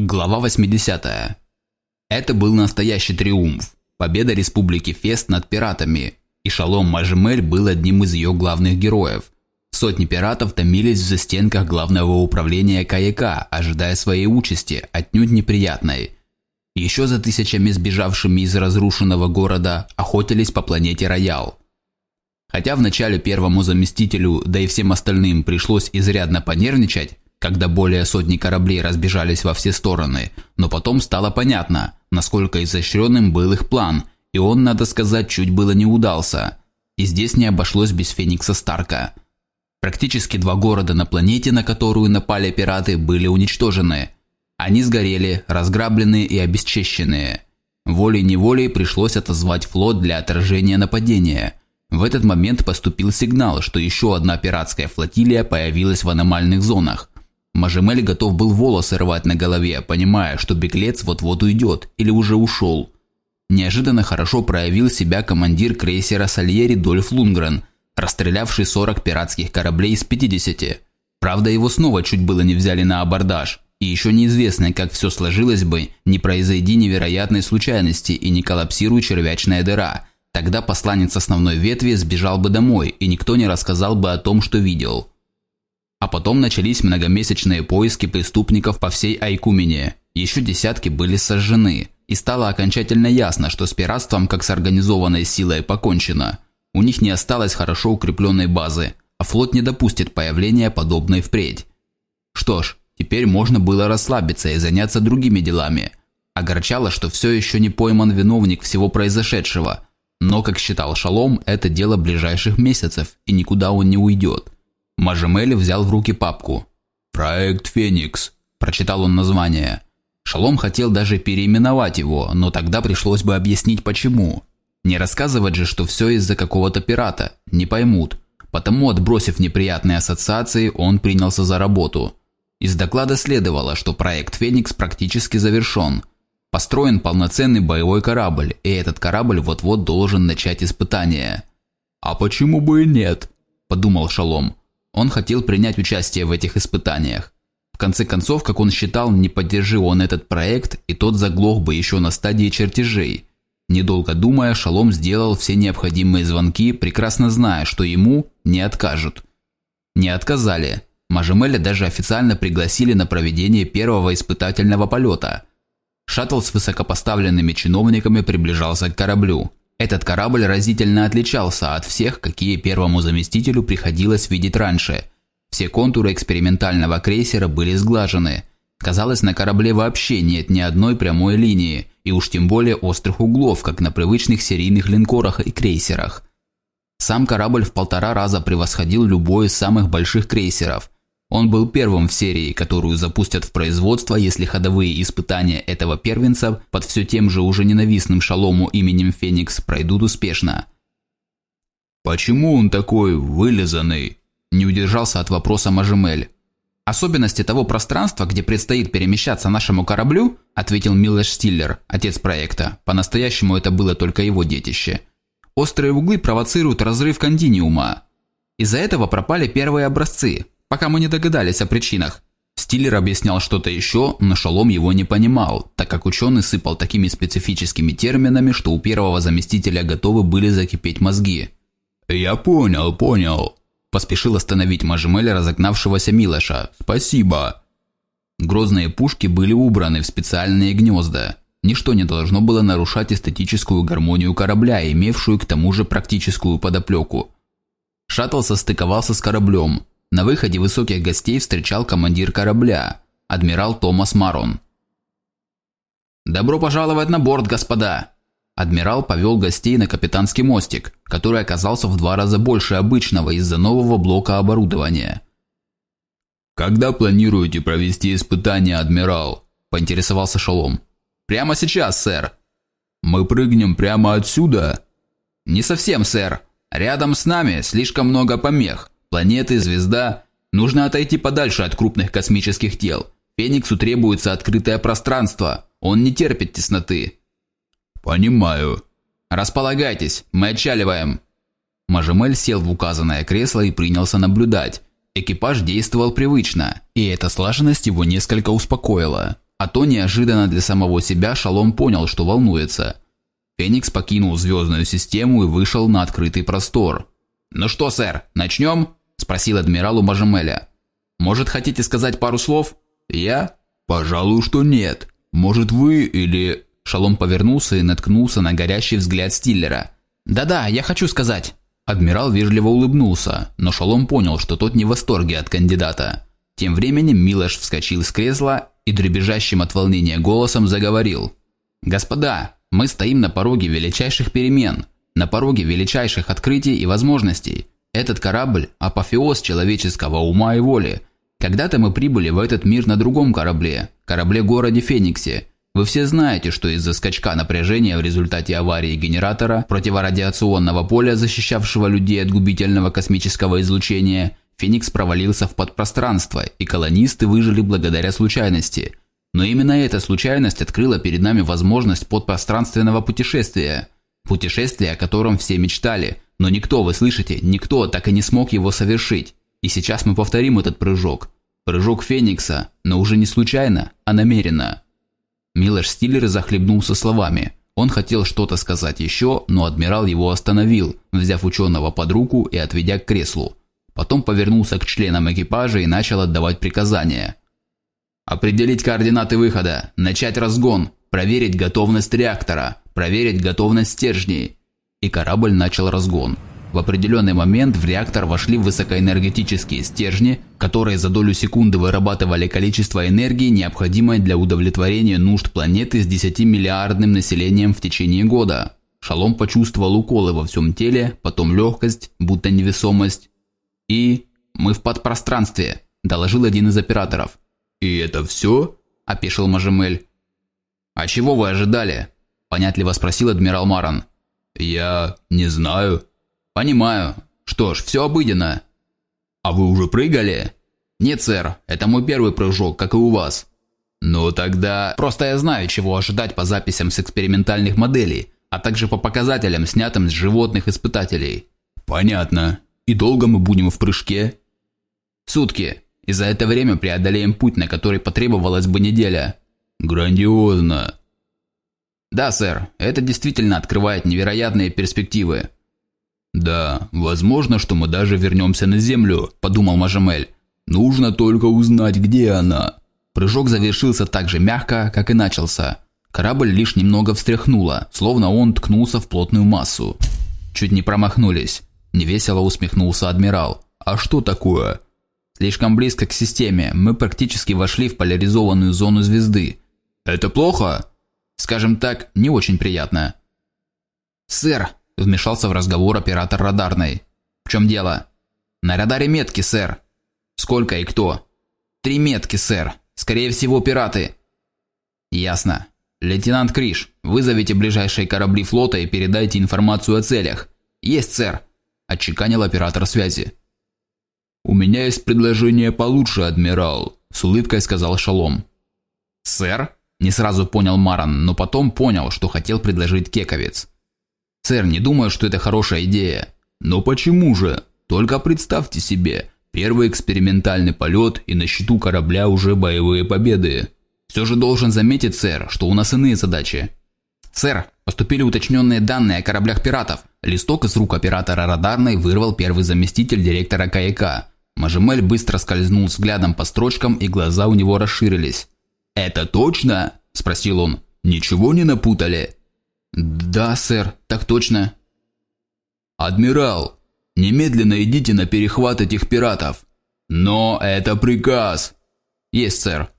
Глава 80. Это был настоящий триумф. Победа Республики Фест над пиратами. И Шалом Мажемель был одним из ее главных героев. Сотни пиратов томились в застенках главного управления КАЯК, ожидая своей участи, отнюдь неприятной. Еще за тысячами сбежавшими из разрушенного города охотились по планете Роял. Хотя вначале первому заместителю, да и всем остальным пришлось изрядно понервничать, когда более сотни кораблей разбежались во все стороны, но потом стало понятно, насколько изощренным был их план, и он, надо сказать, чуть было не удался. И здесь не обошлось без Феникса Старка. Практически два города на планете, на которую напали пираты, были уничтожены. Они сгорели, разграбленные и обесчещенные. Волей-неволей пришлось отозвать флот для отражения нападения. В этот момент поступил сигнал, что еще одна пиратская флотилия появилась в аномальных зонах. Мажемель готов был волосы рвать на голове, понимая, что беглец вот-вот уйдет или уже ушел. Неожиданно хорошо проявил себя командир крейсера Сальери Дольф Лунгрен, расстрелявший 40 пиратских кораблей из 50. Правда, его снова чуть было не взяли на абордаж. И еще неизвестно, как все сложилось бы, не произойди невероятной случайности и не коллапсируй червячная дыра. Тогда посланец основной ветви сбежал бы домой, и никто не рассказал бы о том, что видел. А потом начались многомесячные поиски преступников по всей Айкумене. Еще десятки были сожжены. И стало окончательно ясно, что с пиратством как с организованной силой покончено. У них не осталось хорошо укрепленной базы, а флот не допустит появления подобной впредь. Что ж, теперь можно было расслабиться и заняться другими делами. Огорчало, что все еще не пойман виновник всего произошедшего. Но, как считал Шалом, это дело ближайших месяцев, и никуда он не уйдет. Мажемель взял в руки папку. «Проект Феникс», – прочитал он название. Шалом хотел даже переименовать его, но тогда пришлось бы объяснить почему. Не рассказывать же, что все из-за какого-то пирата, не поймут. Потому, отбросив неприятные ассоциации, он принялся за работу. Из доклада следовало, что проект «Феникс» практически завершен. Построен полноценный боевой корабль, и этот корабль вот-вот должен начать испытания. «А почему бы и нет?» – подумал Шалом. Он хотел принять участие в этих испытаниях. В конце концов, как он считал, не поддержи он этот проект, и тот заглох бы еще на стадии чертежей. Недолго думая, Шалом сделал все необходимые звонки, прекрасно зная, что ему не откажут. Не отказали. Мажемеля даже официально пригласили на проведение первого испытательного полета. Шаттл с высокопоставленными чиновниками приближался к кораблю. Этот корабль разительно отличался от всех, какие первому заместителю приходилось видеть раньше. Все контуры экспериментального крейсера были сглажены. Казалось, на корабле вообще нет ни одной прямой линии, и уж тем более острых углов, как на привычных серийных линкорах и крейсерах. Сам корабль в полтора раза превосходил любой из самых больших крейсеров – он был первым в серии, которую запустят в производство, если ходовые испытания этого первенца под все тем же уже ненавистным шалому именем Феникс пройдут успешно. «Почему он такой вылизанный?» – не удержался от вопроса Мажемель. «Особенности того пространства, где предстоит перемещаться нашему кораблю», – ответил Милеш Стиллер, отец проекта. По-настоящему это было только его детище. «Острые углы провоцируют разрыв кондиниума. Из-за этого пропали первые образцы, пока мы не догадались о причинах. Стиллер объяснял что-то еще, но Шалом его не понимал, так как ученый сыпал такими специфическими терминами, что у первого заместителя готовы были закипеть мозги. «Я понял, понял», – поспешил остановить Мажемеля разогнавшегося Милоша. «Спасибо». Грозные пушки были убраны в специальные гнезда. Ничто не должно было нарушать эстетическую гармонию корабля, имевшую к тому же практическую подоплеку. Шаттл состыковался с кораблем, на выходе высоких гостей встречал командир корабля, адмирал Томас Марон. «Добро пожаловать на борт, господа!» Адмирал повел гостей на капитанский мостик, который оказался в два раза больше обычного из-за нового блока оборудования. «Когда планируете провести испытание, адмирал?» – поинтересовался Шалом. «Прямо сейчас, сэр». «Мы прыгнем прямо отсюда?» «Не совсем, сэр. Рядом с нами слишком много помех. Планеты, звезда. Нужно отойти подальше от крупных космических тел. Фениксу требуется открытое пространство. Он не терпит тесноты. Понимаю. Располагайтесь, мы отчаливаем. Мажемель сел в указанное кресло и принялся наблюдать. Экипаж действовал привычно, и эта слаженность его несколько успокоила. А то неожиданно для самого себя Шалом понял, что волнуется. Феникс покинул звездную систему и вышел на открытый простор. «Ну что, сэр, начнем?» – спросил адмирал у Мажемеля. «Может, хотите сказать пару слов?» «Я?» «Пожалуй, что нет. Может, вы или...» Шалом повернулся и наткнулся на горящий взгляд Стиллера. «Да-да, я хочу сказать». Адмирал вежливо улыбнулся, но Шалом понял, что тот не в восторге от кандидата. Тем временем Милош вскочил с кресла и дребезжащим от волнения голосом заговорил. «Господа, мы стоим на пороге величайших перемен, на пороге величайших открытий и возможностей. Этот корабль – апофеоз человеческого ума и воли. Когда-то мы прибыли в этот мир на другом корабле, корабле-городе Фениксе. Вы все знаете, что из-за скачка напряжения в результате аварии генератора противорадиационного поля, защищавшего людей от губительного космического излучения, Феникс провалился в подпространство, и колонисты выжили благодаря случайности. Но именно эта случайность открыла перед нами возможность подпространственного путешествия. Путешествие, о котором все мечтали, но никто, вы слышите, никто так и не смог его совершить. И сейчас мы повторим этот прыжок. Прыжок Феникса, но уже не случайно, а намеренно. Милош Стиллер захлебнулся словами. Он хотел что-то сказать еще, но адмирал его остановил, взяв ученого под руку и отведя к креслу. Потом повернулся к членам экипажа и начал отдавать приказания. Определить координаты выхода, начать разгон, проверить готовность реактора, проверить готовность стержней. И корабль начал разгон. В определенный момент в реактор вошли высокоэнергетические стержни, которые за долю секунды вырабатывали количество энергии, необходимое для удовлетворения нужд планеты с 10-миллиардным населением в течение года. Шалом почувствовал уколы во всем теле, потом легкость, будто невесомость. «И мы в подпространстве», – доложил один из операторов. «И это все?» – опешил Мажемель. «А чего вы ожидали?» – понятливо спросил адмирал Маран. «Я не знаю», «Понимаю. Что ж, все обыденно». «А вы уже прыгали?» «Нет, сэр. Это мой первый прыжок, как и у вас». «Ну тогда...» «Просто я знаю, чего ожидать по записям с экспериментальных моделей, а также по показателям, снятым с животных испытателей». «Понятно. И долго мы будем в прыжке?» «Сутки. И за это время преодолеем путь, на который потребовалась бы неделя». «Грандиозно». «Да, сэр. Это действительно открывает невероятные перспективы. «Да, возможно, что мы даже вернемся на Землю», – подумал Мажемель. «Нужно только узнать, где она». Прыжок завершился так же мягко, как и начался. Корабль лишь немного встряхнуло, словно он ткнулся в плотную массу. Чуть не промахнулись. Невесело усмехнулся адмирал. «А что такое?» «Слишком близко к системе. Мы практически вошли в поляризованную зону звезды». «Это плохо?» «Скажем так, не очень приятно». «Сэр, Вмешался в разговор оператор радарной. «В чем дело?» «На радаре метки, сэр». «Сколько и кто?» «Три метки, сэр. Скорее всего, пираты». «Ясно. Лейтенант Криш, вызовите ближайшие корабли флота и передайте информацию о целях». «Есть, сэр», – отчеканил оператор связи. «У меня есть предложение получше, адмирал», – с улыбкой сказал Шалом. «Сэр?» – не сразу понял Маран, но потом понял, что хотел предложить Кековец. Сэр, не думаю, что это хорошая идея. Но почему же? Только представьте себе, первый экспериментальный полет и на счету корабля уже боевые победы. Все же должен заметить, сэр, что у нас иные задачи. Сэр, поступили уточненные данные о кораблях пиратов. Листок из рук оператора радарной вырвал первый заместитель директора КАЯК. Мажемель быстро скользнул взглядом по строчкам, и глаза у него расширились. «Это точно?» – спросил он. «Ничего не напутали?» «Да, сэр, так точно». «Адмирал, немедленно идите на перехват этих пиратов». «Но это приказ». «Есть, сэр».